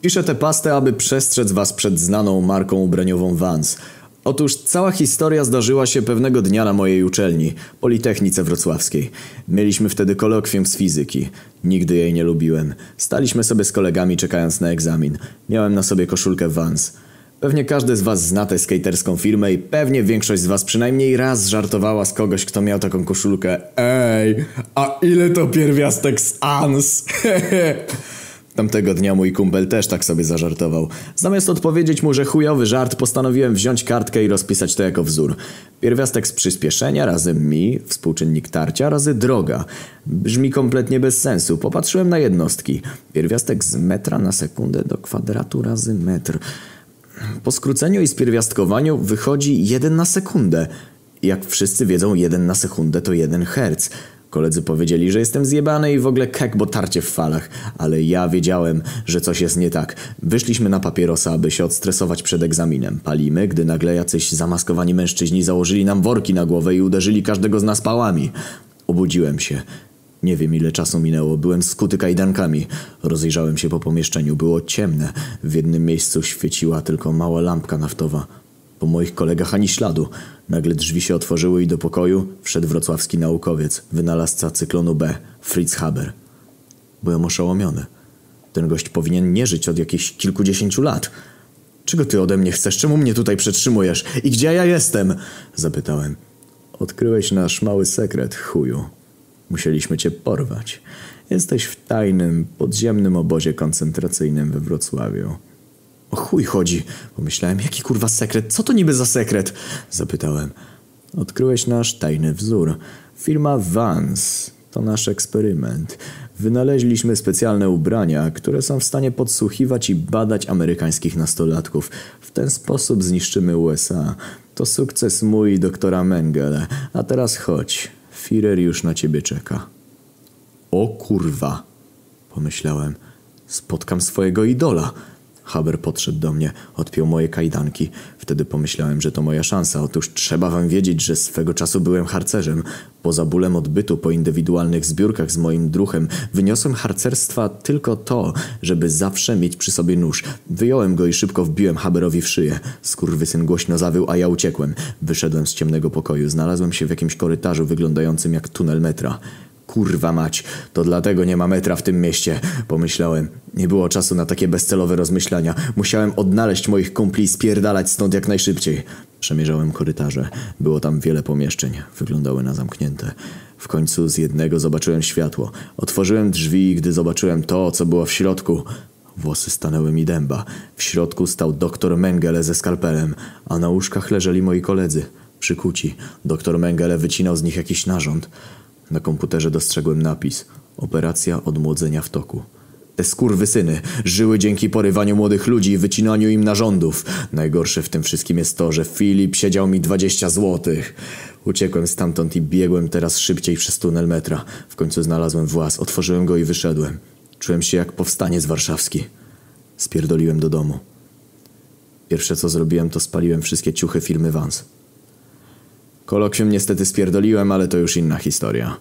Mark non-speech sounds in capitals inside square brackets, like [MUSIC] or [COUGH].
Piszę tę pastę, aby przestrzec was przed znaną marką ubraniową Vans. Otóż cała historia zdarzyła się pewnego dnia na mojej uczelni, Politechnice Wrocławskiej. Mieliśmy wtedy kolokwium z fizyki. Nigdy jej nie lubiłem. Staliśmy sobie z kolegami czekając na egzamin. Miałem na sobie koszulkę Vans. Pewnie każdy z was zna tę skaterską firmę i pewnie większość z was przynajmniej raz żartowała z kogoś, kto miał taką koszulkę. Ej, a ile to pierwiastek z ANS? [LAUGHS] Tamtego dnia mój kumpel też tak sobie zażartował. Zamiast odpowiedzieć mu, że chujowy żart, postanowiłem wziąć kartkę i rozpisać to jako wzór. Pierwiastek z przyspieszenia razy mi, współczynnik tarcia razy droga. Brzmi kompletnie bez sensu. Popatrzyłem na jednostki. Pierwiastek z metra na sekundę do kwadratu razy metr. Po skróceniu i spierwiastkowaniu wychodzi 1 na sekundę. Jak wszyscy wiedzą, 1 na sekundę to 1 herc. Koledzy powiedzieli, że jestem zjebany i w ogóle kek, bo tarcie w falach. Ale ja wiedziałem, że coś jest nie tak. Wyszliśmy na papierosa, aby się odstresować przed egzaminem. Palimy, gdy nagle jacyś zamaskowani mężczyźni założyli nam worki na głowę i uderzyli każdego z nas pałami. Obudziłem się. Nie wiem ile czasu minęło, byłem skuty kajdankami. Rozejrzałem się po pomieszczeniu, było ciemne. W jednym miejscu świeciła tylko mała lampka naftowa. Po moich kolegach ani śladu. Nagle drzwi się otworzyły i do pokoju wszedł wrocławski naukowiec, wynalazca cyklonu B, Fritz Haber. Byłem oszołomiony. Ten gość powinien nie żyć od jakichś kilkudziesięciu lat. Czego ty ode mnie chcesz? Czemu mnie tutaj przetrzymujesz? I gdzie ja jestem? Zapytałem. Odkryłeś nasz mały sekret, chuju. Musieliśmy cię porwać. Jesteś w tajnym, podziemnym obozie koncentracyjnym we Wrocławiu. O chuj chodzi, pomyślałem. Jaki kurwa sekret? Co to niby za sekret? Zapytałem. Odkryłeś nasz tajny wzór. Firma Vans. To nasz eksperyment. Wynaleźliśmy specjalne ubrania, które są w stanie podsłuchiwać i badać amerykańskich nastolatków. W ten sposób zniszczymy USA. To sukces mój i doktora Mengele. A teraz chodź. Führer już na ciebie czeka. O kurwa, pomyślałem. Spotkam swojego idola. Haber podszedł do mnie, odpiął moje kajdanki. Wtedy pomyślałem, że to moja szansa. Otóż trzeba wam wiedzieć, że swego czasu byłem harcerzem. Poza bólem odbytu po indywidualnych zbiórkach z moim druhem wyniosłem harcerstwa tylko to, żeby zawsze mieć przy sobie nóż. Wyjąłem go i szybko wbiłem Haberowi w szyję. Skurwysyn głośno zawył, a ja uciekłem. Wyszedłem z ciemnego pokoju. Znalazłem się w jakimś korytarzu wyglądającym jak tunel metra. Kurwa mać, to dlatego nie ma metra w tym mieście, pomyślałem. Nie było czasu na takie bezcelowe rozmyślania. Musiałem odnaleźć moich kumpli i spierdalać stąd jak najszybciej. Przemierzałem korytarze. Było tam wiele pomieszczeń. Wyglądały na zamknięte. W końcu z jednego zobaczyłem światło. Otworzyłem drzwi i gdy zobaczyłem to, co było w środku... Włosy stanęły mi dęba. W środku stał doktor Mengele ze skalpelem, a na łóżkach leżeli moi koledzy. Przykuci. Doktor Mengele wycinał z nich jakiś narząd. Na komputerze dostrzegłem napis Operacja odmłodzenia w toku. Te skurwysyny żyły dzięki porywaniu młodych ludzi i wycinaniu im narządów. Najgorsze w tym wszystkim jest to, że Filip siedział mi 20 złotych. Uciekłem stamtąd i biegłem teraz szybciej przez tunel metra. W końcu znalazłem włas, otworzyłem go i wyszedłem. Czułem się jak powstaniec warszawski. Spierdoliłem do domu. Pierwsze co zrobiłem to spaliłem wszystkie ciuchy firmy Vans. Kolokwium niestety spierdoliłem, ale to już inna historia.